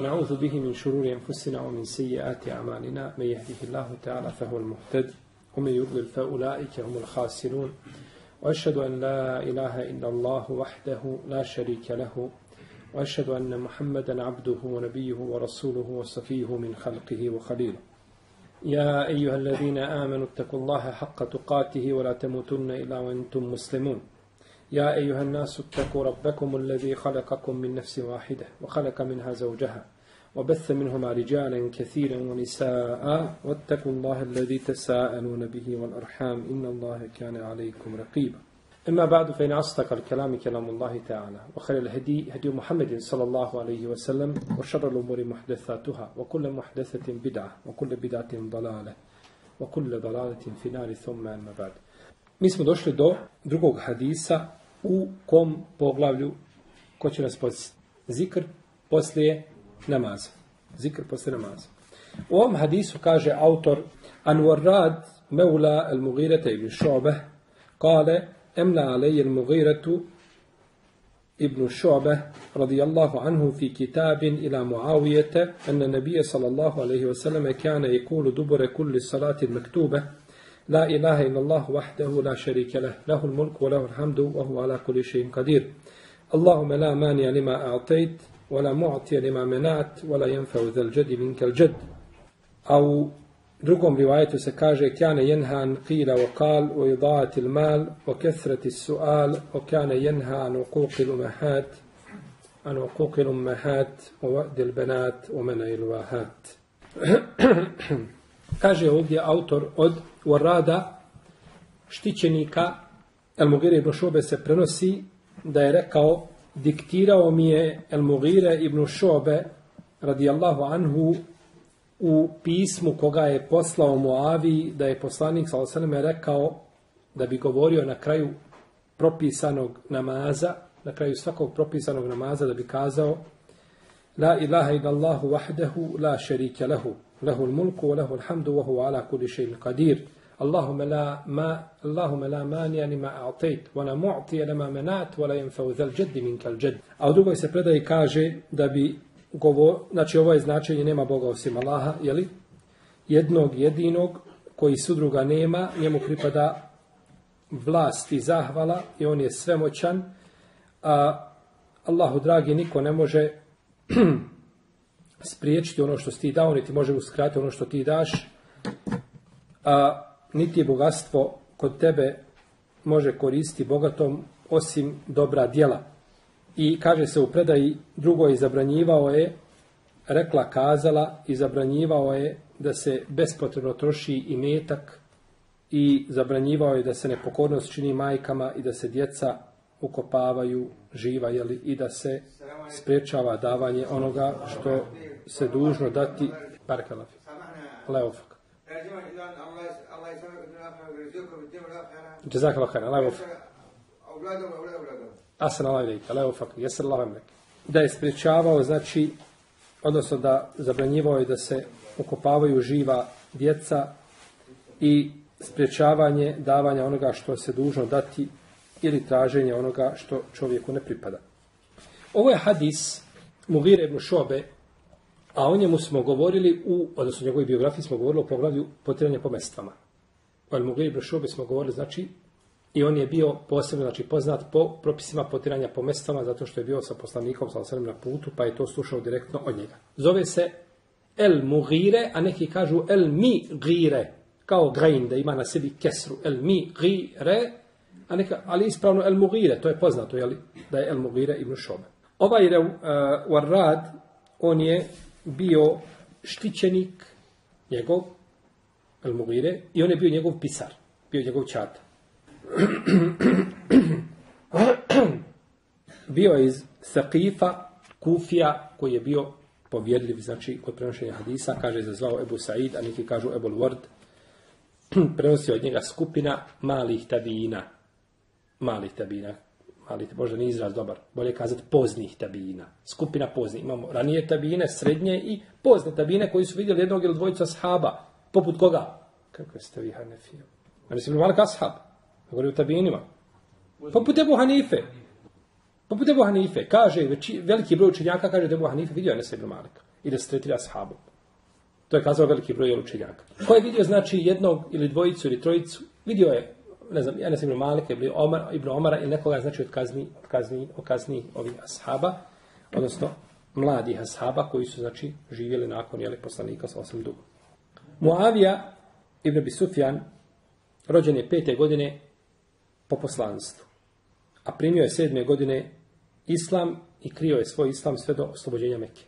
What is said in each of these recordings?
ونعوذ به من شرور أنفسنا ومن سيئات أعمالنا. من يهده الله تعالى فهو المهتد ومن يضلل فأولئك هم الخاسرون. وأشهد أن لا إله إلا الله وحده لا شريك له وأشهد أن محمدا عبده ونبيه ورسوله وصفيه من خلقه وخليله. يا أيها الذين آمنوا اتقوا الله حق تقاته ولا تموتن إلا وأنتم مسلمون. يا أيها الناس اتقوا ربكم الذي خلقكم من نفس واحدة وخلق منها زوجها وبث منهما رجالا كثيرا ونساء واتقوا الله الذي تساءلون به والأرحام إن الله كان عليكم رقيبا. أما بعد فإن أصدق الكلام كلام الله تعالى وخير الهدي هدي محمد صلى الله عليه وسلم وشر الأمور محدثاتها وكل محدثة بدعة وكل بدعة ضلالة وكل ضلالة في نار ثم أما بعد. Mi smo došli do drugog hadisa u kom poglavlju ko će nas podsjetiti. Zikr poslije namaza. Zikr poslije namaza. U ovom hadisu kaže autor Anwarrad Meula al-Mughirata ibn Šobe kale Emla alej al-Mughiratu ابن شعبة رضي الله عنه في كتاب إلى معاوية أن النبي صلى الله عليه وسلم كان يقول دبر كل صلاة مكتوبة لا إله إلا الله وحده لا شريك له له الملك وله الحمد وهو على كل شيء قدير اللهم لا مانع لما أعطيت ولا معطي لما منعت ولا ينفع ذا الجد منك الجد أو drugom rivajetu se kaže kane jenha an qila wa qal wa idaati al-mal wa kathrati as-su'al wa kane jenha an uquqi al-ummahat an uquqi al-ummahat wa wa'di al-banat wa man'i al-wahat kaže ovdje autor od Warada štićenika El Mugire ibn Šobe se prenosi da je rekao diktirao mi je El Mugire ibn Šobe radijallahu anhu u pismu koga je poslao Muavi da je poslanik s.a.v. rekao da bi govorio na kraju propisanog namaza, na kraju svakog propisanog namaza da bi kazao La ilaha illallahu wahdahu la sharika lahu lahul mulku wa lahul alhamdu wa huwa ala kulli shay'in qadir. Allahumma la ma Allahumma la mani lima a'tait wa la mu'ti lima manat wa la yanfa'u dhal jadd minka al jadd. A u drugoj se predaji kaže da bi govor, znači ovo je značenje nema Boga osim Allaha, je li? Jednog jedinog koji sudruga nema, njemu pripada vlast i zahvala i on je svemoćan. A Allahu dragi niko ne može spriječiti ono što ti dao, niti može uskratiti ono što ti daš. A niti je bogatstvo kod tebe može koristiti bogatom osim dobra djela. I kaže se u predaji drugo je zabranjivao je, rekla kazala i zabranjivao je da se bespotrebno troši i metak i zabranjivao je da se nepokornost čini majkama i da se djeca ukopavaju živa jeli, i da se sprečava davanje onoga što se dužno dati Barkalafi. Leofak. Jazakallah khair. Leofak. Asan Allah ilike, leo fak, jesar Allah emrek. Da je spriječavao, znači, odnosno da zabranjivao je da se okopavaju živa djeca i spriječavanje davanja onoga što se dužno dati ili traženje onoga što čovjeku ne pripada. Ovo je hadis Mugire ibn Šobe, a o njemu smo govorili u, odnosno u njegovoj biografiji smo govorili o poglavlju potiranja po mestvama. O Mugire ibn Šobe smo govorili, znači, I on je bio posebno znači, poznat po propisima potiranja po mestvama, zato što je bio sa poslanikom sa osrem na putu, pa je to slušao direktno od njega. Zove se El Mugire, a neki kažu El Mi Gire, kao grain, da ima na sebi kesru. El Mi Gire, a neka, ali ispravno El Mugire, to je poznato, jeli, da je El Mugire ibn Šobe. Ovaj uh, Warrad, on je bio štićenik njegov, El Mugire, i on je bio njegov pisar, bio njegov čata. bio je iz Sakifa, Kufija, koji je bio povjedljiv, znači, kod prenošenja hadisa, kaže se zvao Ebu Said, a neki kažu Ebu Ward, prenosi od njega skupina malih tabijina, Malih tabina. Ali možda nije izraz dobar. Bolje kazati poznih tabina. Skupina poznih. Imamo ranije tabine, srednje i pozne tabine koji su vidjeli jednog ili dvojica sahaba. Poput koga? Kako ste vi, Hanefije? A mislim, malik ashab. Govori o tabinima. Poput Ebu Hanife. Poput Ebu Hanife. Kaže, veći, veliki broj učenjaka kaže da Ebu Hanife vidio Enes ibn Malika. i da se tretira ashabom. To je kazao veliki broj učenjaka. Ko je vidio, znači, jednog ili dvojicu ili trojicu, vidio je, ne znam, Anas ibn Malik, Ibn, Omar, Ibn Omara ili nekoga, znači, od kazni, od kazni, od kazni ovih ashaba, odnosno mladih ashaba koji su, znači, živjeli nakon, jeli, poslanika sa osam dugo. Muavija Ibn Bisufjan, rođen je pete godine po poslanstvu, a primio je sedme godine islam i krio je svoj islam sve do oslobođenja Mekke.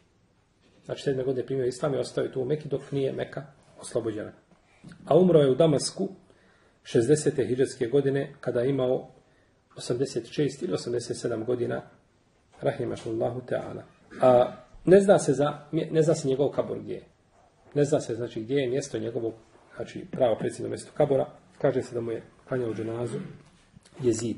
Znači, sedme godine primio islam i ostao je tu u Mekke dok nije Meka oslobođena. A umro je u Damasku 60. hiđarske godine kada je imao 86 ili 87 godina rahimahullahu ta'ala. A ne zna se za ne zna se njegov kabor gdje je. Ne zna se znači gdje je mjesto njegovog znači pravo predsjedno mjesto kabora. Kaže se da mu je klanjao dženazu Jezid.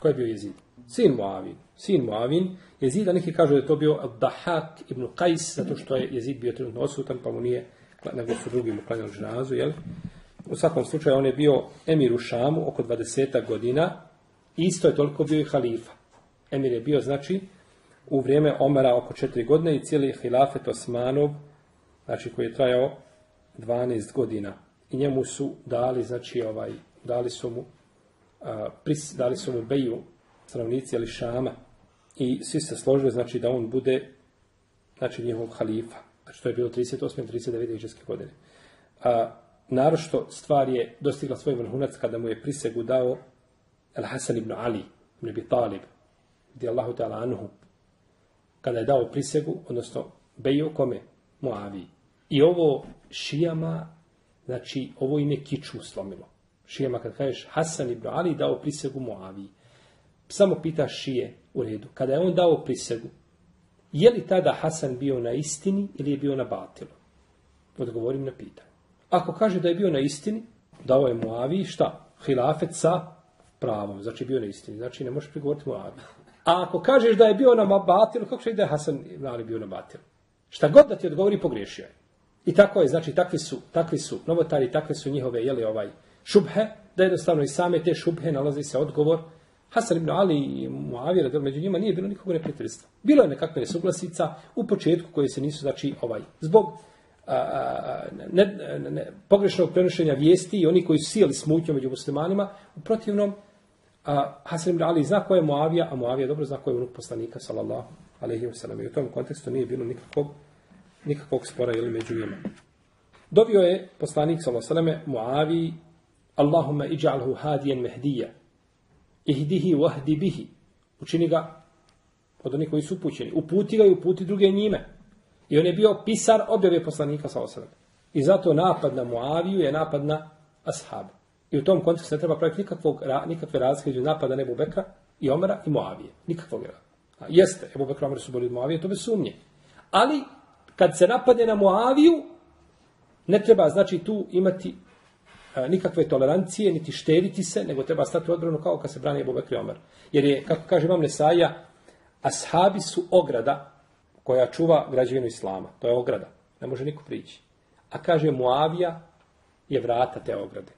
Ko je bio Jezid? Sin Muavin. Sin Muavin. Jezid, a neki kažu da je to bio Dahak ibn Qais, zato što je Jezid bio trenutno osutan, pa mu nije, nego su drugi mu klanjali dženazu, jel? U svakom slučaju, on je bio emir u Šamu oko 20 godina. Isto je toliko bio i halifa. Emir je bio, znači, u vrijeme Omara oko 4 godine i cijeli hilafet Osmanov, znači koji je trajao 12 godina. I njemu su dali, znači, ovaj, dali su mu, a, pris, dali su mu beju stanovnici ali Šama i svi se složili, znači, da on bude, znači, njihov halifa. Znači, to je bilo 38. 39. godine. A, narošto stvar je dostigla svoj vrhunac kada mu je prisegu dao El Hasan ibn Ali, ibn Abi Talib, gdje Allahu ta'ala anhu, kada je dao prisegu, odnosno beju kome? Muavi. I ovo šijama, znači ovo ime kiču slomilo. Šijama kad kažeš Hasan ibn Ali dao prisegu Muavi. Samo pita šije u redu. Kada je on dao prisegu, je li tada Hasan bio na istini ili je bio na batilu? Odgovorim na pitanje. Ako kaže da je bio na istini, dao je Muavi šta? Hilafet sa pravom. Znači bio na istini. Znači ne možeš prigovoriti Muavi. A ako kažeš da je bio na batilu, kako će da je Hasan Ali bio na batilu? Šta god da ti odgovori, pogriješio je. I tako je, znači takvi su, takvi su novotari, takve su njihove, jeli ovaj, šubhe, da jednostavno i same te šubhe nalazi se odgovor. Hasan ibn Ali i Muavira, da među njima nije bilo nikog neprijateljstva. Bilo je nekakve nesuglasica u početku koje se nisu, znači, ovaj, zbog a, ne, ne, ne, pogrešnog prenošenja vijesti i oni koji su sijeli smutnju među muslimanima, u protivnom, a Hasan ibn Ali zna ko je Muavija, a Muavija dobro zna ko je unuk poslanika, sallallahu alaihi wa sallam. I u tom kontekstu nije bilo nikakvog, nikakvog spora ili među njima. Dobio je poslanik, sallallahu alaihi wa sallam, Muaviji, Allahumma iđa'alhu hadijen mehdija, ihdihi wahdi bihi. Učini ga od onih koji su upućeni. Uputi ga i uputi druge njime. I on je bio pisar objave poslanika, sa alaihi. I zato napad na Muaviju je napad na Ashab. I u tom kontekstu ne treba praviti nikakvog, nikakve razlike između napada Nebu Bekra i Omera i Moavije. Nikakvog je. Jeste, Ebu Bekra i Omer su bolji od Moavije, to bez sumnje. Ali, kad se napadne na Moaviju, ne treba, znači, tu imati a, nikakve tolerancije, niti štediti se, nego treba stati u odbranu kao kad se brani Ebu Bekra i Omer. Jer je, kako kaže Imam Nesaja, ashabi su ograda koja čuva građevinu Islama. To je ograda. Ne može niko prići. A kaže Muavija je vrata te ograde.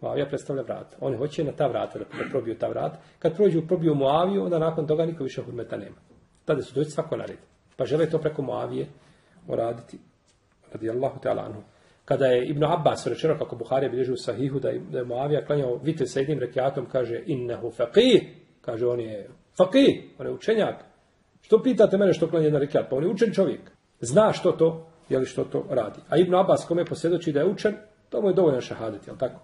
Muavija predstavlja vrata. Oni hoće na ta vrata da, da probiju ta vrata. Kad prođu, probiju Muaviju, onda nakon toga niko više hurmeta nema. Tada su doći svako nared. Pa žele to preko Muavije uraditi. Radi Allahu te anhu. Kada je Ibn Abbas rečeno kako Buharija bilježi u sahihu da je, da je Muavija klanjao vite sa jednim rekiatom, kaže innehu faqih. Kaže on je faqih, on je učenjak. Što pitate mene što klanja jedan rekiat? Pa on je učen čovjek. Zna što to, je li što to radi. A Ibn Abbas kome posvjedoči da je učen, to mu je dovoljno šahadet, je tako?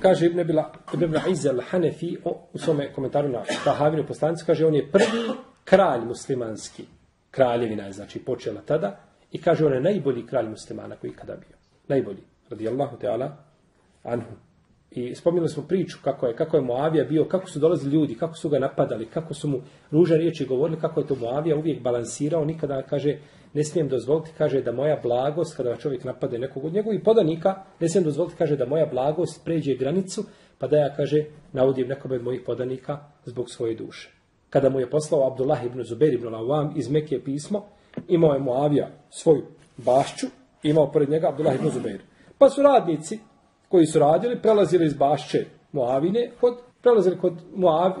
kaže Ibn Bila, Ibn Bila Izel Hanefi u svome komentaru na Tahavinu poslanicu, kaže on je prvi kralj muslimanski. Kraljevina je znači počela tada i kaže on je najbolji kralj muslimana koji kada bio. Najbolji. Radijallahu ta'ala anhu. I spominjali smo priču kako je, kako je Moavija bio, kako su dolazili ljudi, kako su ga napadali, kako su mu ružne riječi govorili, kako je to Moavija uvijek balansirao, nikada kaže ne smijem dozvoliti, kaže da moja blagost, kada čovjek napade nekog od njegovih podanika, ne smijem dozvoliti, kaže da moja blagost pređe granicu, pa da ja, kaže, navodim nekome od mojih podanika zbog svoje duše. Kada mu je poslao Abdullah ibn Zubair ibn Lawam iz Mekije pismo, imao je Moavija svoju bašću, imao pored njega Abdullah ibn Zubair. Pa su radnici koji su radili, prelazili iz bašće Moavine, kod, prelazili kod Moav,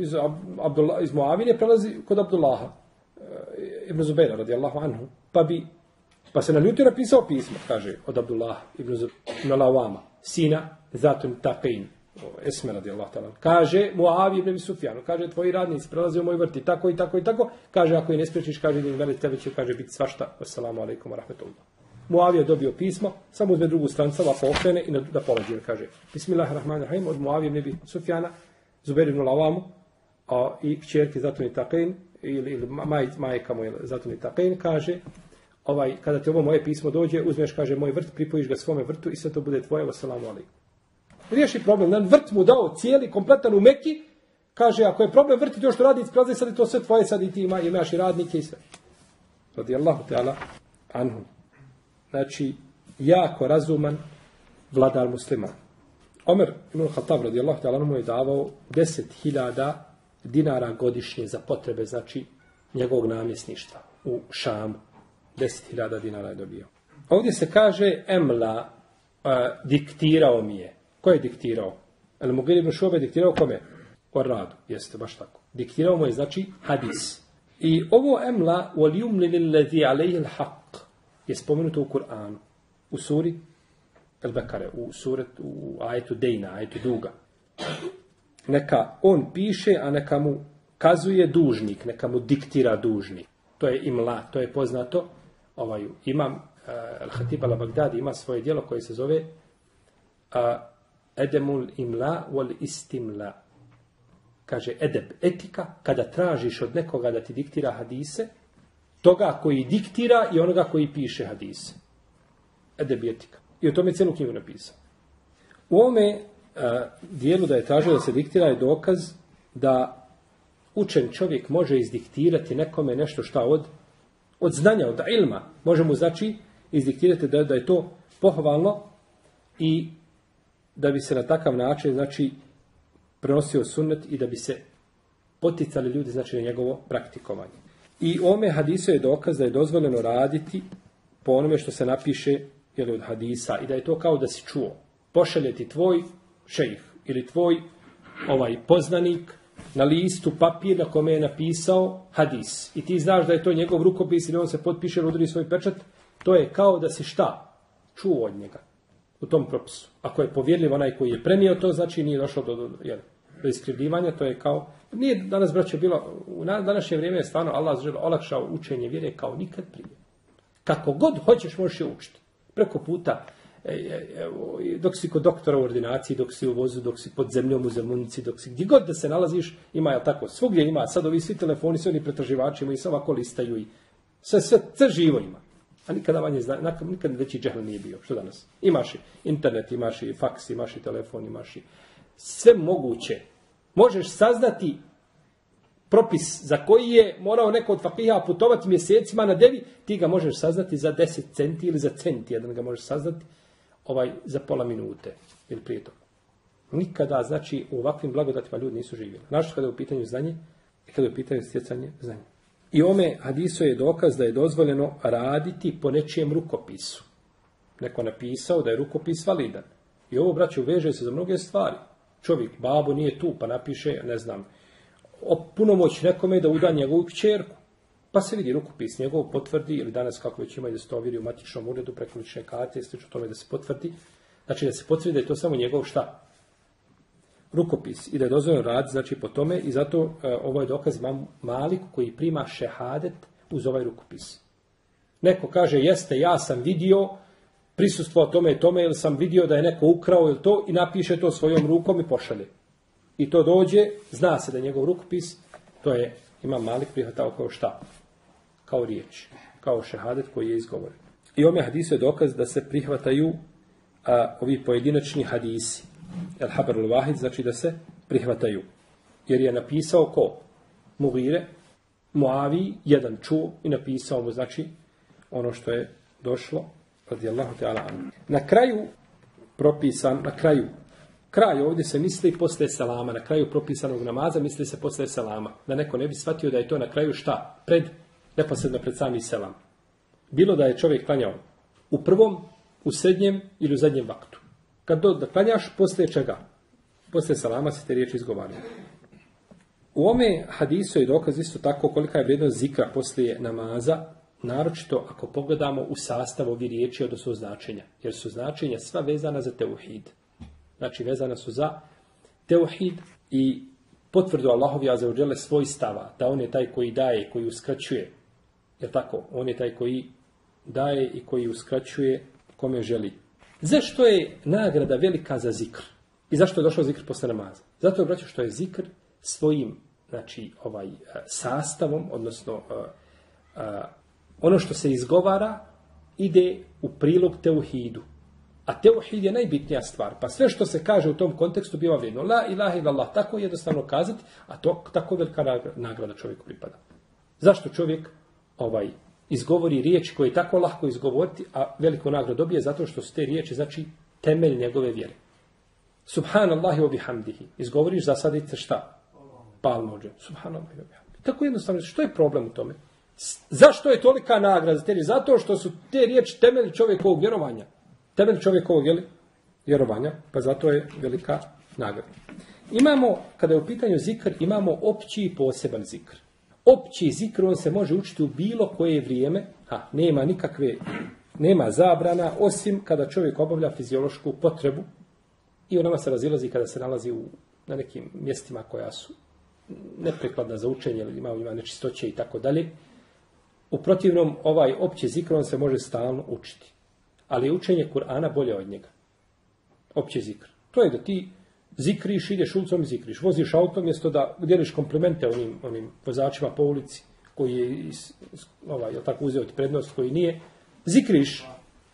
iz, Abdullah, iz Moavine, prelazi kod Abdullaha eh, ibn Zubaira radijallahu anhu, pa bi Pa se naljutio napisao pismo, kaže, od Abdullah ibn, Z- ibn Lawama, sina Zatun Taqin, eh, Esme radijallahu ta'ala. Kaže Muavi ibn Sufjanu, kaže tvoji radnici prelaze u moj vrti, tako i tako i tako. Kaže ako i ne spriječiš, kaže da im veli tebe će kaže biti svašta. Assalamu alaikum wa rahmatullah. Muavija dobio pismo, samo uzme drugu strancu, ovako okrene i na- da polađe. Kaže, Bismillahirrahmanirrahim, od Muavije ibn Sufjana, Zubair ibn Lavamu, a i kćerke Zatuni Taqin, ili, ili maj, majka mu je Taqin, kaže, ovaj, kada ti ovo moje pismo dođe, uzmeš, kaže, moj vrt, pripojiš ga svome vrtu i sve to bude tvoje, wassalamu alaikum. Riješi problem, na vrt mu dao cijeli, kompletan u Meki, kaže, ako je problem vrti to što radi, prazi sad je to sve tvoje, sad i ti ima, imaš i radnike i sve. Radi Allahu Teala anhum. Znači, jako razuman vladar musliman. Omer ibn Khattab radijallahu ta'ala mu je davao 10.000 dinara godišnje za potrebe, znači, njegovog namjesništva u Šamu. 10.000 dinara je dobio. Ovdje se kaže Emla uh, diktirao mi je. Ko je diktirao? El Mugir ibn Šube diktirao kome? O radu, jeste, baš tako. Diktirao mu je, znači, hadis. I ovo Emla wal yumli lillazi alejhi al-haq je spomenuto u Kur'anu. U suri El-Bekare, u suret, u ajetu Dejna, ajetu Duga. Neka on piše, a neka mu kazuje dužnik, neka mu diktira dužnik. To je imla, to je poznato. Ovaj, imam, eh, uh, Al-Hatib al-Baghdadi ima svoje dijelo koje se zove uh, Edemul imla wal istimla. Kaže, edeb, etika, kada tražiš od nekoga da ti diktira hadise, toga koji diktira i onoga koji piše hadise. Edebijetika. i o tome je celu knjigu napisao. U ovome a, dijelu da je tražio da se diktira je dokaz da učen čovjek može izdiktirati nekome nešto šta od od znanja, od ilma. Može mu znači izdiktirati da, da je to pohvalno i da bi se na takav način znači prenosio sunnet i da bi se poticali ljudi znači na njegovo praktikovanje. I ome hadisu je dokaz da je dozvoljeno raditi po onome što se napiše ili od hadisa i da je to kao da si čuo. Pošalje ti tvoj šejh ili tvoj ovaj poznanik na listu papir na kome je napisao hadis. I ti znaš da je to njegov rukopis ili on se potpiše ili udri svoj pečat. To je kao da si šta? Čuo od njega u tom propisu. Ako je povjerljiv onaj koji je prenio to, znači nije došlo do, do, jel, do iskrivljivanja, to je kao... Nije danas, braće, bilo... U današnje vrijeme je stvarno Allah zažel olakšao učenje vjere kao nikad prije. Kako god hoćeš, možeš je učiti. Preko puta, e, e, evo, i dok si kod doktora u ordinaciji, dok si u vozu, dok si pod zemljom u zemunici, dok si gdje god da se nalaziš, ima, je tako, svugdje ima, sad ovi svi telefoni, svi oni pretraživači imaju, sve ovako listaju i sve, sve, sve živo ima. A nikada manje zna, nikad veći džehl nije bio. Što danas? Imaš i internet, imaš i faks, imaš i telefon, imaš i sve moguće. Možeš saznati propis za koji je morao neko od fakiha putovati mjesecima na devi, ti ga možeš saznati za 10 centi ili za centi, jedan ga možeš saznati ovaj za pola minute ili prije toga. Nikada, znači, u ovakvim blagodatima ljudi nisu živjeli. Znaš kada je u pitanju znanje i kada je u pitanju stjecanje znanja. I ome hadiso je dokaz da je dozvoljeno raditi po nečijem rukopisu. Neko napisao da je rukopis validan. I ovo, braću, veže se za mnoge stvari. Čovjek, babo nije tu, pa napiše, ne znam, o punomoć nekome da uda njegovu kćerku. Pa se vidi rukopis njegov potvrdi, ili danas kako već ima da se to ovjeri u matičnom uredu preko lične karte, i slično tome da se potvrdi. Znači da se potvrdi da je to samo njegov šta? Rukopis. I da je dozvoljeno rad, znači po tome, i zato e, ovo je dokaz imam Malik koji prima šehadet uz ovaj rukopis. Neko kaže, jeste, ja sam vidio prisustvo tome i tome, ili sam vidio da je neko ukrao ili to, i napiše to svojom rukom i pošalje. I to dođe, zna se da je njegov rukopis, to je, ima Malik prihvatao kao šta? Kao riječ, kao šehadet koji je izgovoren. I ome hadisu je dokaz da se prihvataju a, ovi pojedinačni hadisi. El habar al wahid znači da se prihvataju. Jer je napisao ko? Mugire, Muavi, jedan čuo i napisao mu, znači, ono što je došlo, radijallahu ta'ala anhu. Na kraju propisan, na kraju, kraj ovdje se misli posle salama, na kraju propisanog namaza misli se posle salama. Da neko ne bi shvatio da je to na kraju šta? Pred, neposredno pred sami selam. Bilo da je čovjek klanjao u prvom, u srednjem ili u zadnjem vaktu. Kad do, da klanjaš, posle čega? Posle salama se te riječi izgovaraju. U ome hadisu je dokaz isto tako kolika je vrijednost zikra poslije namaza, naročito ako pogledamo u sastav ovih riječi, odnosno značenja. Jer su značenja sva vezana za teuhid. Znači, vezana su za teuhid i potvrdu Allahovi azeođele svoj stava, da on je taj koji daje, koji uskraćuje. Je tako? On je taj koji daje i koji uskraćuje kome želi. Zašto je nagrada velika za zikr? I zašto je došao zikr posle namaza? Zato je braćo što je zikr svojim znači ovaj e, sastavom, odnosno a, a, ono što se izgovara ide u prilog teuhidu. A teuhid je najbitnija stvar. Pa sve što se kaže u tom kontekstu biva vrijedno. La ilaha illallah. Tako je jednostavno kazati, a to tako velika nagrada čovjeku pripada. Zašto čovjek ovaj izgovori riječ koje je tako lahko izgovoriti, a veliku nagradu dobije zato što su te riječi, znači, temelj njegove vjere. Subhanallahi wa bihamdihi. Izgovoriš zasadite šta? Palmođe. Subhanallahi wa bihamdihi. Tako jednostavno, što je problem u tome? Zašto je tolika nagrada za te riječi? Zato što su te riječi temelj čovjekovog vjerovanja. Temelj čovjekovog vjerovanja, pa zato je velika nagrada. Imamo, kada je u pitanju zikr, imamo opći i poseban zikr. Opći zikr, on se može učiti u bilo koje vrijeme, a nema nikakve, nema zabrana, osim kada čovjek obavlja fiziološku potrebu i u nama se razilazi kada se nalazi u, na nekim mjestima koja su neprikladna za učenje ili ima, ima nečistoće i tako dalje. U protivnom, ovaj opći zikr, on se može stalno učiti. Ali učenje Kur'ana bolje od njega. Opći zikr. To je da ti zikriš, ideš ulicom i zikriš. Voziš auto mjesto da djeliš komplimente onim, onim vozačima po ulici koji je ovaj, je tako uzeo ti prednost, koji nije. Zikriš.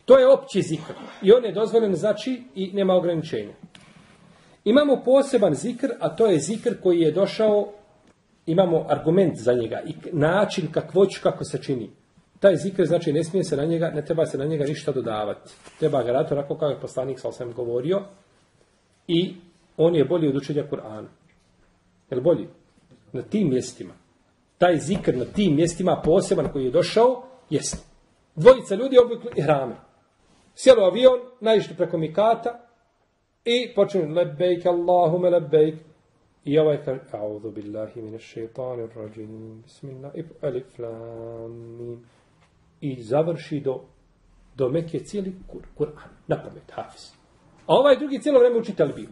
To je opći zikr. I on je dozvoljen znači i nema ograničenja. Imamo poseban zikr, a to je zikr koji je došao, imamo argument za njega i način kakvoću kako se čini. Taj zikr znači ne smije se na njega, ne treba se na njega ništa dodavati. Treba ga raditi onako kao je poslanik sa osam govorio i on je bolji od učenja Kur'ana. Je li bolji? Na tim mjestima. Taj zikr na tim mjestima poseban koji je došao, jeste. Dvojica ljudi oblikli i hrame. Sjelo avion, najišli preko Mikata i počinu lebejk Allahume lebejk. I ovaj kaže, a'udhu billahi mine šeitanir rajim, bismillah, alif lam, mim. I završi do, do Mekke cijeli Kur'an, na pamet, hafiz. A ovaj drugi cijelo vreme uči telbiju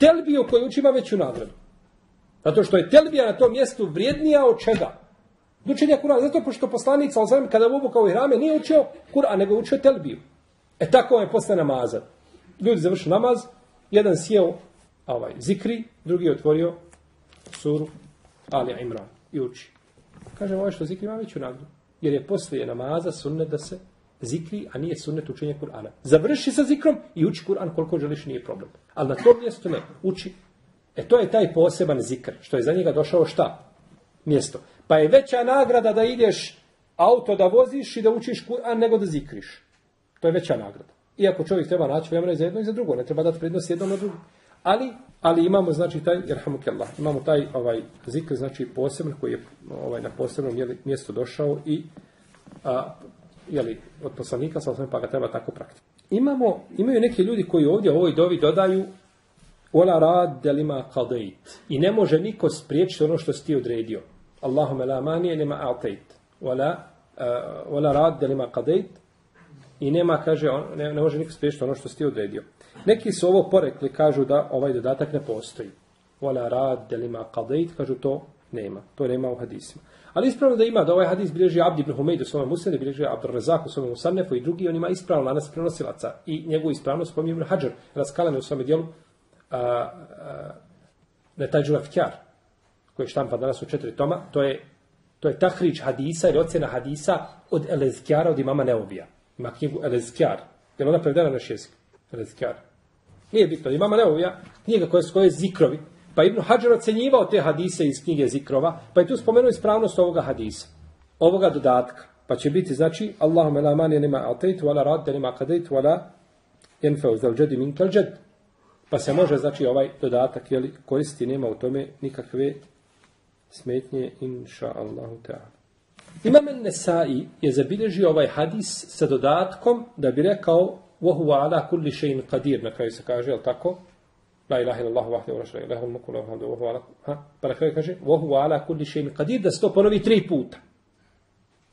telbiju koju uči ima veću nagradu. Zato što je telbija na tom mjestu vrijednija od čega? Učenja Kur'ana. Zato što poslanik sa osvijem kada obukao i rame, nije učio Kur'an, nego učio telbiju. E tako je posle namaza. Ljudi završu namaz, jedan sjeo ovaj, zikri, drugi je otvorio suru Ali Imran i uči. Kaže, ovo što zikri ima veću nagradu. Jer je poslije namaza sunnet da se zikri, a nije sunnet učenje Kur'ana. Završi sa zikrom i uči Kur'an koliko želiš, nije problem. Ali na tom mjestu ne, uči. E to je taj poseban zikr, što je za njega došao šta? Mjesto. Pa je veća nagrada da ideš auto da voziš i da učiš Kur'an nego da zikriš. To je veća nagrada. Iako čovjek treba naći vremena za jedno i za drugo, ne treba dati prednost jednom na drugo. Ali, ali imamo znači taj jerhamukallah, imamo taj ovaj zikr znači poseban koji je ovaj na posebnom mjestu došao i a, jeli, od poslanika, sa pa ga treba tako praktiti. Imamo, imaju neki ljudi koji ovdje u ovoj dovi dodaju Ola rad delima qadait. I ne može niko spriječiti ono što si ti odredio. Allahumma la manije nema atait. Ola, uh, ola rad delima qadait. I nema, kaže, on, ne, ne može niko spriječiti ono što si ti odredio. Neki su ovo porekli, kažu da ovaj dodatak ne postoji. Vola rad delima kadejt, kažu to nema. To nema u hadisima. Ali ispravno da ima da ovaj hadis bilježi Abdi ibn Humeid u svome musnedi, bilježi Abdur Razak u svome musannefu i drugi, on ima ispravno lanas prenosilaca i njegovu ispravnost spominje ibn Hajar, raskalane u svome dijelu, a, a, da je koji je štampa danas u četiri toma, to je, to je tahrić hadisa ili ocjena hadisa od Elezkjara, od imama Neobija. Ima knjigu Elezkjar. Je li ona prevedena na naš jezik? Elezkjar. Nije bitno. Imamo Neobija, knjiga koja se koje zikrovi, Pa Ibn Hajar ocenjivao te hadise iz knjige Zikrova, pa je tu spomenuo ispravnost ovoga hadisa, ovoga dodatka. Pa će biti, znači, Allahumma la mani nima atejtu, wala radde nima kadejtu, wala jenfeu zal džedi min kal džed. Pa se može, znači, ovaj dodatak jeli, koristiti, nema u tome nikakve smetnje, inša Allahu ta'ala. Imam Nesai je zabilježio ovaj hadis sa dodatkom da bi rekao وَهُوَ عَلَى كُلِّ شَيْءٍ قَدِيرٍ na kraju se kaže, je tako? La ilaha illallah wahdahu la sharika lahu al-mulku wa lahu al-hamdu wa huwa ala ha pa na kraju kaže wa huwa ala kulli shay'in qadir da se to ponovi tri puta.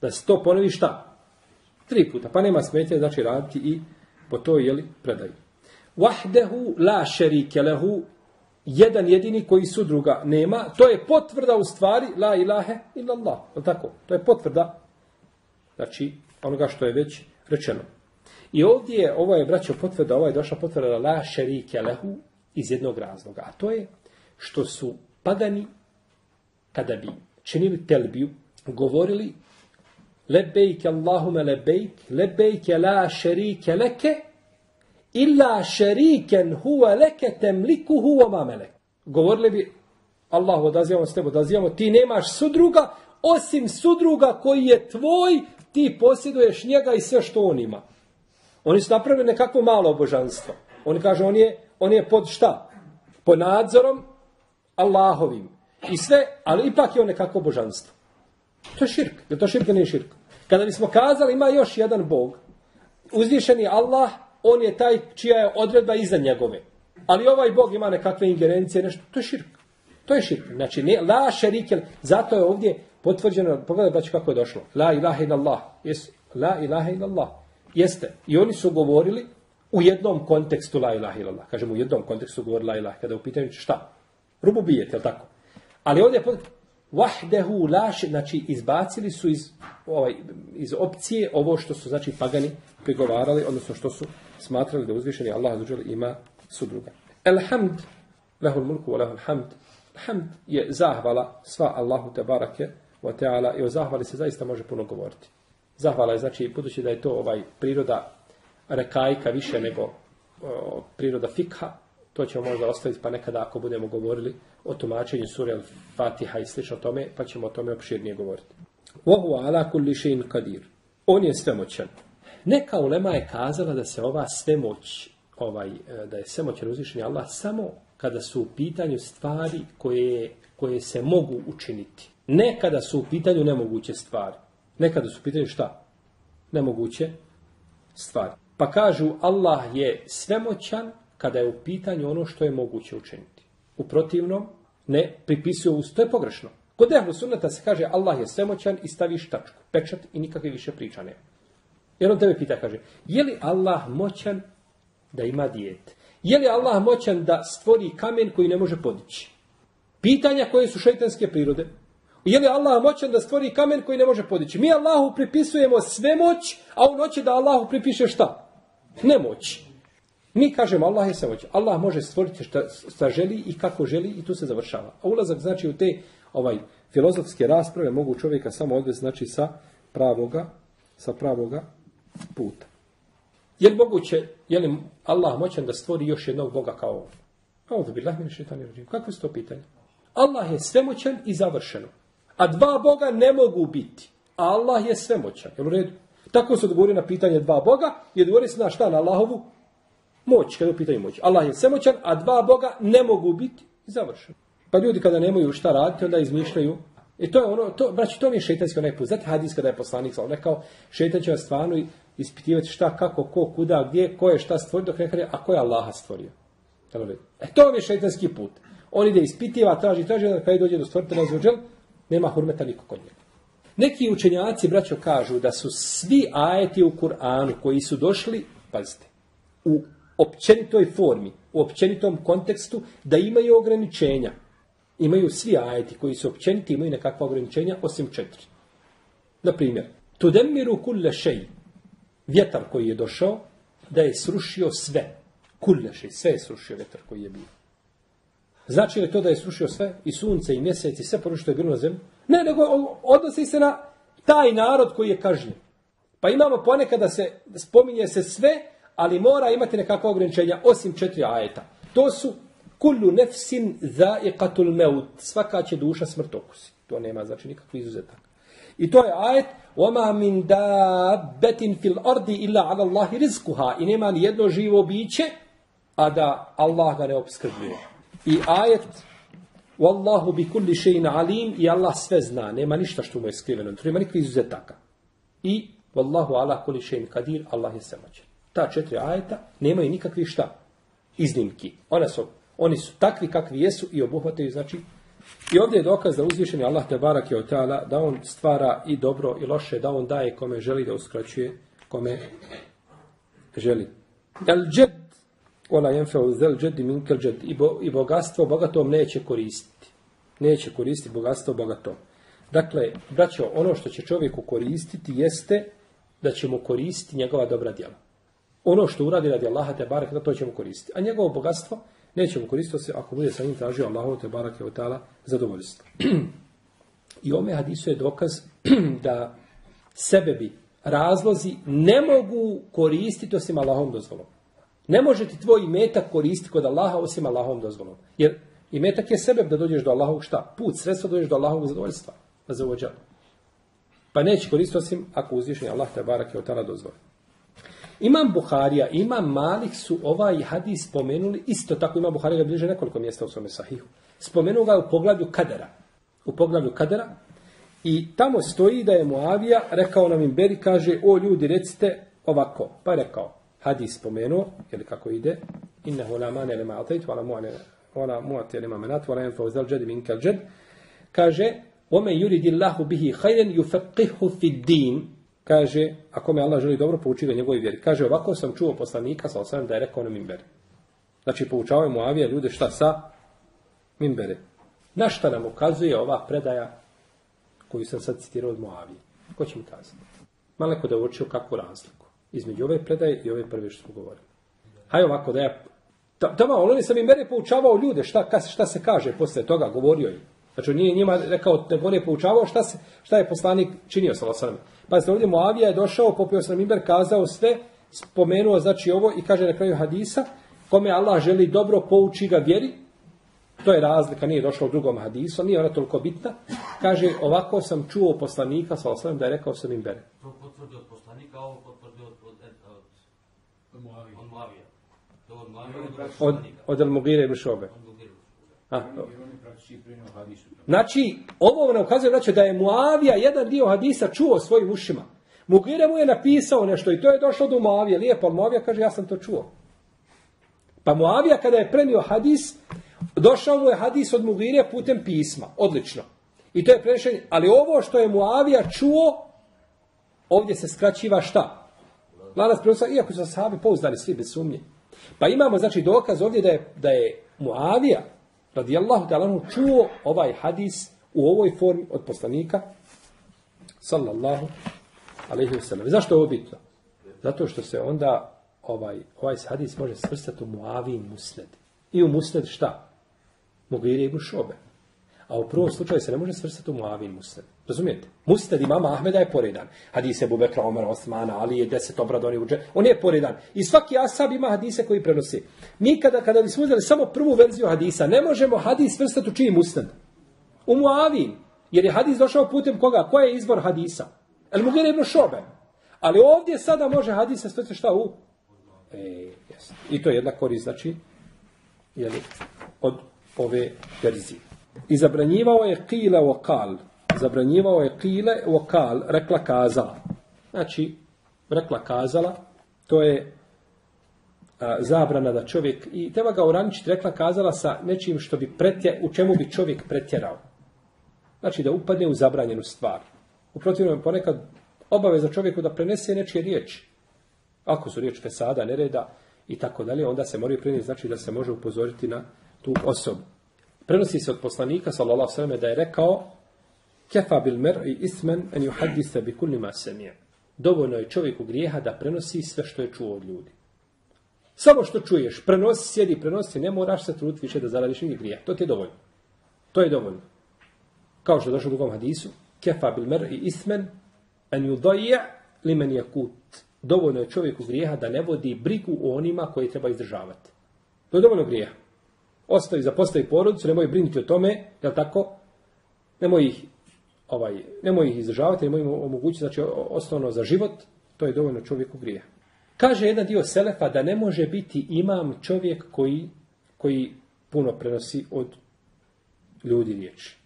Da se to ponovi šta? Tri puta. Pa nema smetje, znači raditi i po toj, jeli, predaju. Wahdehu la šerike lehu, jedan jedini koji su druga nema, to je potvrda u stvari la ilahe illa Allah. Je tako? To je potvrda, znači, onoga što je već rečeno. I ovdje je, ovo je, braćo, potvrda, ovo je došla potvrda la šerike lehu iz jednog razloga. A to je što su pagani, kada bi činili telbiju, govorili lebejk Allahume lebejk, lebejk la šerike leke, illa šeriken huwa leke temliku huwa mamelek. Govorili bi, Allah odazivamo s tebe, odazivamo, ti nemaš sudruga, osim sudruga koji je tvoj, ti posjeduješ njega i sve što on ima. Oni su napravili nekakvo malo božanstvo. Oni kaže, on je, on je pod šta? Pod nadzorom Allahovim. I sve, ali ipak je on nekakvo božanstvo. To je širk. Je to širk ili nije širk? Kada bismo kazali ima još jedan Bog, uzvišeni Allah, on je taj čija je odredba iza njegove. Ali ovaj Bog ima nekakve ingerencije, nešto, to je širk. To je širk. Znači, ne, la šerikel, zato je ovdje potvrđeno, pogledaj kako je došlo. La ilaha illallah. Jes, la ilaha illallah. Jeste. I oni su govorili u jednom kontekstu la ilaha illallah. Kažemo u jednom kontekstu govori la ilaha. Kada u pitanju šta? Rubu bijete, je tako? Ali ovdje je wahdehu laš, znači izbacili su iz, ovaj, iz opcije ovo što su znači pagani prigovarali, odnosno što su smatrali da uzvišeni Allah azuđel ima sudruga. Elhamd, lehul mulku, lehul hamd, hamd je zahvala sva Allahu te barake, wa ta'ala, i o zahvali se zaista može puno govoriti. Zahvala je, znači, budući da je to ovaj priroda rekajka više nego o, priroda fikha, to ćemo možda ostaviti pa nekada ako budemo govorili o tumačenju sure Al-Fatiha i slično tome, pa ćemo o tome opširnije govoriti. Vohu ala kulli še'in kadir. On je svemoćan. Neka ulema je kazala da se ova svemoć, ovaj, e, da je svemoćan uzvišenje Allah samo kada su u pitanju stvari koje, koje se mogu učiniti. Ne kada su u pitanju nemoguće stvari. Nekada su u pitanju šta? Nemoguće stvari. Pa kažu Allah je svemoćan kada je u pitanju ono što je moguće učiniti. U protivnom, ne pripisuju uz to je pogrešno. Kod ehlu sunnata se kaže Allah je svemoćan i staviš tačku, pečat i nikakve više priča nema. Jer on tebe pita, kaže, je li Allah moćan da ima dijet? Je li Allah moćan da stvori kamen koji ne može podići? Pitanja koje su šeitanske prirode. Je li Allah moćan da stvori kamen koji ne može podići? Mi Allahu pripisujemo sve moć, a on hoće da Allahu pripiše šta? Nemoć. Mi kažemo Allah je svemoć. Allah može stvoriti šta, šta želi i kako želi i tu se završava. A ulazak znači u te ovaj filozofske rasprave mogu čovjeka samo odvesti znači sa pravoga sa pravoga puta. Je li moguće, je li Allah moćan da stvori još jednog Boga kao on? A ovdje bi lahmini šeitani rođim. Kako je to pitanje? Allah je svemoćan i završeno. A dva Boga ne mogu biti. Allah je svemoćan. Jel u redu? Tako se odgovori na pitanje dva Boga i odgovori se na šta? Na Allahovu moć, kada pitaju moć. Allah je svemoćan, a dva Boga ne mogu biti i završeno. Pa ljudi kada nemaju šta raditi, onda izmišljaju. I to je ono, to, braći, to mi je šeitanski onaj put. Znate hadis kada je poslanik sa rekao, šeitan će vas stvarno ispitivati šta, kako, ko, kuda, gdje, ko je šta stvorio, dok ne kaže, a ko je Allaha stvorio. E to mi je šeitanski put. On ide ispitiva, traži, traži, pa onda kada dođe do stvoritelja izvođel, nema hurmeta niko kod njega. Neki učenjaci, braćo, kažu da su svi ajeti u Kur'anu koji su došli, pazite, u općenitoj formi, u općenitom kontekstu, da imaju ograničenja. Imaju svi ajeti koji su općeniti, imaju nekakva ograničenja, osim četiri. Na primjer, tudemiru kulle šeji, vjetar koji je došao, da je srušio sve. Kulle šeji, sve je srušio vjetar koji je bio. Znači li to da je srušio sve? I sunce, i mjesec, i sve porušio što je bilo na zemlji? Ne, nego odnosi se na taj narod koji je kažnjen. Pa imamo ponekada se, spominje se sve, ali mora imati nekakva ograničenja, osim četiri ajeta. To su kullu nefsin zaiqatul meut. Svaka će duša smrt okusi. To nema znači nikakvi izuzetak. I to je ajet وَمَا مِنْ دَابَّةٍ فِي الْأَرْضِ إِلَّا عَلَى اللَّهِ رِزْكُهَا I nema ni jedno živo biće, a da Allah ga ne obskrbljuje. I ajet Wallahu bi kulli shay'in alim i Allah sve zna, nema ništa što mu je skriveno, to nema nikakvih izuzetaka. I wallahu ala kulli shay'in qadir, Allah je svemoćan ta četiri ajeta nemaju nikakvi šta iznimki. One su, oni su takvi kakvi jesu i obuhvataju znači I ovdje je dokaz da uzvišeni Allah te barak je otala, da on stvara i dobro i loše, da on daje kome želi da uskraćuje, kome želi. El džed, Ola jenfeu zel džed i minkel džed, i, bo, i bogatstvo bogatom neće koristiti. Neće koristiti bogatstvo bogatom. Dakle, braćo, ono što će čovjeku koristiti jeste da će mu koristiti njegova dobra djela. Ono što uradi radi Allaha te barak, to će mu koristiti. A njegovo bogatstvo neće mu koristiti se ako bude sa njim tražio Allahu te barak je otala zadovoljstvo. I ome hadisu je dokaz da sebebi, razlozi ne mogu koristiti osim Allahom dozvolom. Ne može ti tvoj imetak koristiti kod Allaha osim Allahovom dozvolom. Jer imetak je sebeb da dođeš do Allahovog šta? Put, sredstvo dođeš do Allahovog zadovoljstva. Za Pa neće koristiti osim ako uzvišenje Allah te barak je otala dozvoli. Imam Buharija, imam Malik su ovaj hadis spomenuli, isto tako ima Buharija bliže nekoliko mjesta u svome sahihu. Spomenuo ga u poglavlju Kadera. U poglavlju Kadera. I tamo stoji da je Muavija rekao nam imberi, kaže, o ljudi, recite ovako. Pa je rekao, hadis spomenuo, ili kako ide, innehu la mane lima atajt, wala mu'ane, wala mu'ate lima menat, wala jenfa uzal džed min kal džed. Kaže, ome yuridillahu bihi khayran yufaqihu fi din, kaže, ako me Allah želi dobro, pouči ga njegovoj vjeri. Kaže, ovako sam čuo poslanika, sa osam da je rekao na mimbere. Znači, poučavaju Muavija ljude šta sa mimbere. Na šta nam ukazuje ova predaja koju sam sad citirao od Moavije? Ko će mi kazati? Maleko da uočio kakvu razliku između ove predaje i ove prve što smo govorili. Hajde ovako da ja... malo on sam im poučavao ljude šta, šta se kaže posle toga, govorio je. Znači, nije njima rekao, nego on je poučavao šta, se, šta je poslanik činio sa Losanom. Pa ovdje Moavija je došao, popio sam Imber, kazao sve, spomenuo znači ovo i kaže na kraju hadisa, kome Allah želi dobro, pouči ga vjeri, to je razlika, nije došlo u drugom hadisu, nije ona toliko bitna. Kaže, ovako sam čuo poslanika, sa osnovim, da je rekao sam Imber. To potvrdi od poslanika, ovo potvrdi od, od, od, od Moavija. Od Moavija. Od Moavija, od, od, Al-Mugire ibn Šobe. A, znači, ovo nam ukazuje znači, da je Muavija jedan dio hadisa čuo svojim ušima. Mugire mu je napisao nešto i to je došlo do Muavije. Lijepo, ali Muavija kaže, ja sam to čuo. Pa Muavija kada je prenio hadis, došao mu je hadis od Mugire putem pisma. Odlično. I to je prenešenje. Ali ovo što je Muavija čuo, ovdje se skraćiva šta? Lanas prenosa, iako su sahabi pouzdani svi bez sumnje. Pa imamo, znači, dokaz ovdje da je, da je Muavija, radijallahu ta'ala čuo ovaj hadis u ovoj formi od poslanika sallallahu alaihi wa sallam. Zašto je ovo bitno? Zato što se onda ovaj, ovaj hadis može svrstati u Muavijin musled. I u musled šta? Mugire ibn Šobe. A u prvom slučaju se ne može svrstati u Muavin musled. Razumijete? Musnad imama Ahmeda je poredan. Hadise Bubekra, Omer, Osmana, Ali je deset obradoni uđe. On je poredan. I svaki asab ima hadise koji prenosi. Mi kada, kada bismo uzeli samo prvu verziju hadisa, ne možemo hadis svrstati u čiji musnad? U Muavin. Jer je hadis došao putem koga? Ko je izbor hadisa? El Mugire ibn Šobe. Ali ovdje sada može hadis svrstati šta u? E, jest. I to je jedna korist, znači, jeli, od ove verzije. I zabranjivao je kile o kal zabranjivao je kile vokal, rekla kazala. Znači, rekla kazala, to je a, zabrana da čovjek, i treba ga uraničiti, rekla kazala sa nečim što bi pretje, u čemu bi čovjek pretjerao. Znači, da upadne u zabranjenu stvar. U protivnom ponekad obaveza čovjeku da prenese nečije riječi. Ako su riječ fesada, nereda i tako dalje, onda se moraju prenijeti, znači da se može upozoriti na tu osobu. Prenosi se od poslanika, sallallahu sallam, da je rekao, Kefa bil mer'i ismen en juhadisa bi kulli ma samija. Dovoljno je čovjeku grijeha da prenosi sve što je čuo od ljudi. Samo što čuješ, prenosi, sjedi, prenosi, ne moraš se truditi više da zaradiš neki grijeh. To ti je dovoljno. To je dovoljno. Kao što je došlo u drugom hadisu, kefa bil mer'i ismen en judajja li men jakut. Dovoljno je čovjeku grijeha da ne vodi brigu o onima koji treba izdržavati. To je dovoljno grijeha. Ostavi, zapostavi porodicu, nemoj brinuti o tome, je tako? Nemoj ih ovaj, nemoj ih izdržavati, nemoj im omogućiti, znači osnovno za život, to je dovoljno čovjeku grije. Kaže jedan dio Selefa da ne može biti imam čovjek koji, koji puno prenosi od ljudi riječi.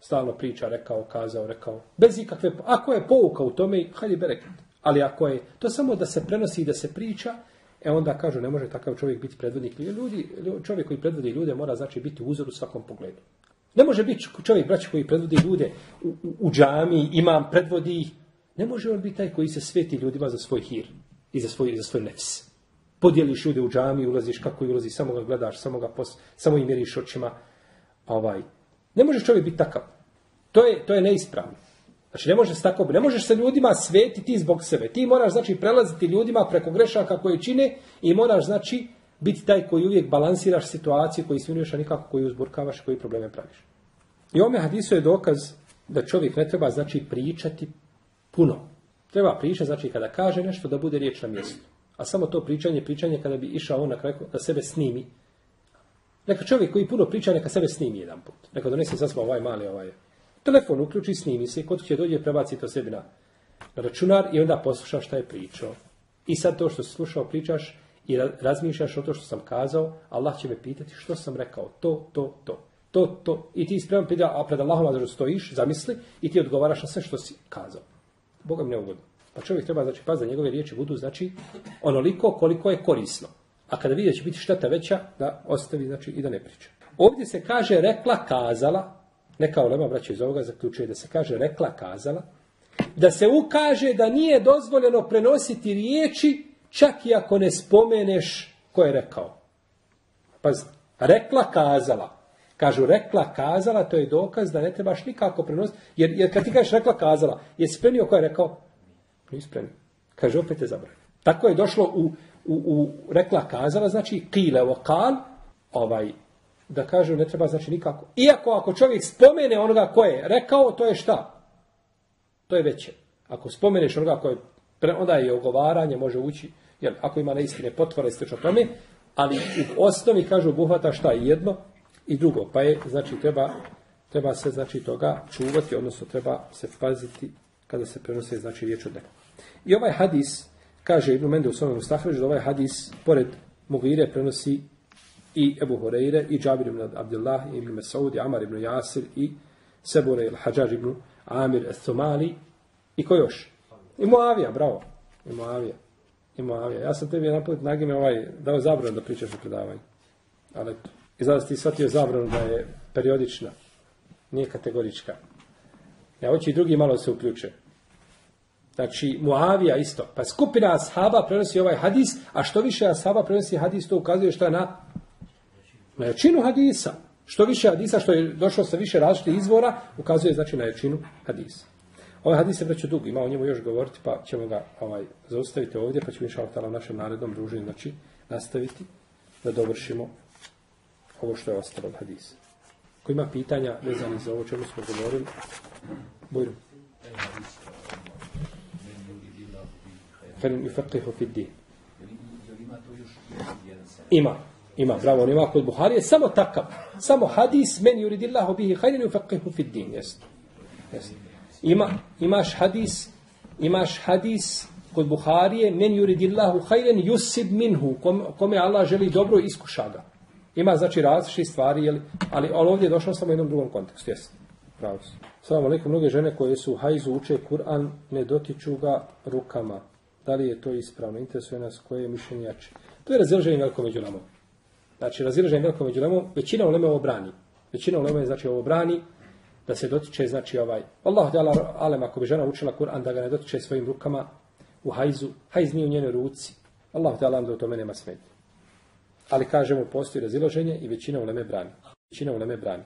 Stalno priča, rekao, kazao, rekao. Bez ikakve, ako je pouka u tome, hajde bereket. Ali ako je to samo da se prenosi i da se priča, e onda kažu ne može takav čovjek biti predvodnik. Ljudi, čovjek koji predvodi ljude mora znači biti uzor u svakom pogledu. Ne može biti čovjek, braći, koji predvodi ljude u, u, u džami, imam, predvodi ih. Ne može on biti taj koji se sveti ljudima za svoj hir i za svoj, za svoj nefs. Podijeliš ljude u džami, ulaziš kako ulazi, samo ga gledaš, samo, ga pos, samo im mjeriš očima. Ovaj. Ne može čovjek biti takav. To je, to je neispravno. Znači, ne možeš tako, ne možeš se ljudima svetiti zbog sebe. Ti moraš, znači, prelaziti ljudima preko grešaka koje čine i moraš, znači, biti taj koji uvijek balansiraš situaciju, koji svinuješ, a nikako koji uzburkavaš, koji probleme praviš. I ome hadisu je dokaz da čovjek ne treba, znači, pričati puno. Treba pričati, znači, kada kaže nešto, da bude riječ na mjestu. A samo to pričanje, pričanje kada bi išao on na kraju da sebe snimi. Neka čovjek koji puno priča, neka sebe snimi jedan put. Neka donese sasma ovaj mali ovaj. Telefon uključi, snimi se kod će dođe, prebaci to sebi na, na računar i onda posluša šta je pričao. I sad to što si slušao, pričaš, i razmišljaš o to što sam kazao, Allah će me pitati što sam rekao, to, to, to. To, to. I ti spremno pita, a pred Allahom da stojiš, zamisli, i ti odgovaraš na sve što si kazao. Boga mi ne ugodno. Pa čovjek treba, znači, paz da njegove riječi budu, znači, onoliko koliko je korisno. A kada vidi da će biti šteta veća, da ostavi, znači, i da ne priča. Ovdje se kaže rekla, kazala, neka olema, braće, iz ovoga zaključuje da se kaže rekla, kazala, da se ukaže da nije dozvoljeno prenositi riječi čak i ako ne spomeneš ko je rekao. Pazite, rekla, kazala. Kažu rekla, kazala, to je dokaz da ne trebaš nikako prenositi. Jer, jer kad ti kažeš rekla, kazala, je spremio ko je rekao? Nisi spremio. Kaže, opet je zabranio. Tako je došlo u, u, u rekla, kazala, znači kile o kal, ovaj, da kažu ne treba znači nikako. Iako ako čovjek spomene onoga ko je rekao, to je šta? To je veće. Ako spomeneš onoga ko je, onda je ogovaranje, može ući Jer ako ima neistine potvore i slično tome, ali u osnovi kažu obuhvata šta jedno i drugo. Pa je, znači, treba, treba se, znači, toga čuvati, odnosno treba se paziti kada se prenose, znači, riječ od nekog. I ovaj hadis, kaže Ibn Mende u svojom Stahređu, da ovaj hadis, pored Mugire, prenosi i Ebu Horeire, i Džabir ibn Abdullah, i ibn Mesaud, i Amar ibn Jasir, i Sebure il Hadžaž ibn Amir Thumali, i ko još? I Moavija, bravo. I Moavija. i Moavija. Ja sam tebi naput nagime ovaj, dao zabran da pričaš o predavanju. Ali i zato ti shvatio zabranu da je periodična, nije kategorička. Ja hoću i drugi malo se uključe. Znači, Muavija isto. Pa skupina ashaba prenosi ovaj hadis, a što više ashaba prenosi hadis, to ukazuje što je na, na jačinu hadisa. Što više hadisa, što je došlo sa više različitih izvora, ukazuje znači na jačinu hadisa. Ovaj hadis je vreću dug, ima o njemu još govoriti, pa ćemo ga ovaj, zaustaviti ovdje, pa ćemo inšalav tala našem narednom druženju znači, nastaviti da dovršimo ovo što je ostalo od hadisa. Ko ima pitanja vezani za ovo čemu smo govorili, bujru. Felim i faqihu fid din. Ima, ima, bravo, on ima kod Buharije, samo takav, samo hadis, men yuridillahu bihi hajrin i ufaqihu fid din, Jest. Jest. Ima, imaš hadis, imaš hadis kod Buharije, men yuridillahu khayran yusib minhu, kom, kome Allah želi dobro iskuša ga. Ima znači različite stvari, jeli, ali, ali ovdje je došlo samo u jednom drugom kontekstu, Jest. Pravo se. Salamu alaikum, mnoge žene koje su u hajzu uče Kur'an, ne dotiču ga rukama. Da li je to ispravno? Interesuje nas koje je mišljenje jače. To je razilaženje veliko među namom. Znači, razilaženje veliko među lemom, većina uleme ovo brani. Većina uleme znači ovo brani, da se dotiče, znači ovaj, Allah da alem, ako bi žena učila Kur'an, da ga ne dotiče svojim rukama u hajzu, hajz nije u njenoj ruci, Allah da alem, da u tome nema smetnje. Ali kažemo, postoji razilaženje i većina u leme brani. Većina u leme brani.